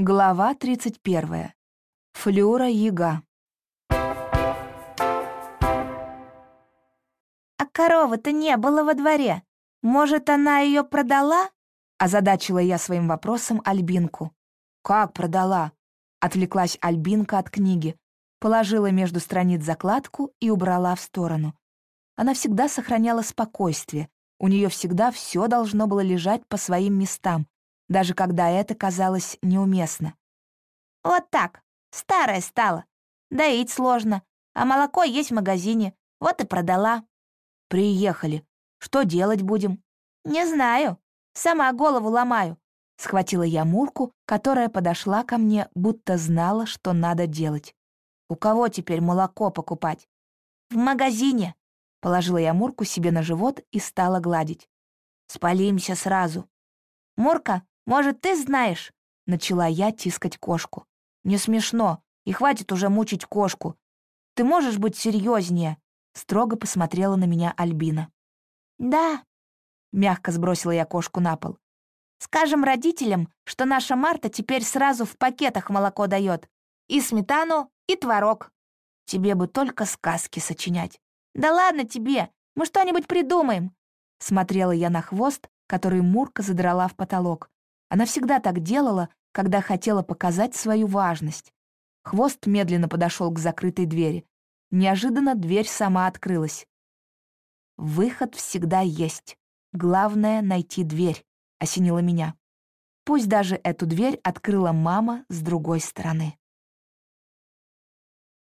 Глава 31. Флюра Яга. «А коровы-то не было во дворе. Может, она ее продала?» Озадачила я своим вопросом Альбинку. «Как продала?» Отвлеклась Альбинка от книги, положила между страниц закладку и убрала в сторону. Она всегда сохраняла спокойствие, у нее всегда все должно было лежать по своим местам, даже когда это казалось неуместно. «Вот так, старая стала. Доить сложно, а молоко есть в магазине, вот и продала». «Приехали. Что делать будем?» «Не знаю. Сама голову ломаю». Схватила я Мурку, которая подошла ко мне, будто знала, что надо делать. «У кого теперь молоко покупать?» «В магазине». Положила я Мурку себе на живот и стала гладить. «Спалимся сразу». «Мурка, может, ты знаешь?» Начала я тискать кошку. «Не смешно, и хватит уже мучить кошку. Ты можешь быть серьезнее? Строго посмотрела на меня Альбина. «Да», — мягко сбросила я кошку на пол. «Скажем родителям, что наша Марта теперь сразу в пакетах молоко дает. И сметану, и творог. Тебе бы только сказки сочинять. Да ладно тебе, мы что-нибудь придумаем». Смотрела я на хвост, который Мурка задрала в потолок. Она всегда так делала, когда хотела показать свою важность. Хвост медленно подошел к закрытой двери. Неожиданно дверь сама открылась. «Выход всегда есть. Главное — найти дверь», — осенила меня. Пусть даже эту дверь открыла мама с другой стороны.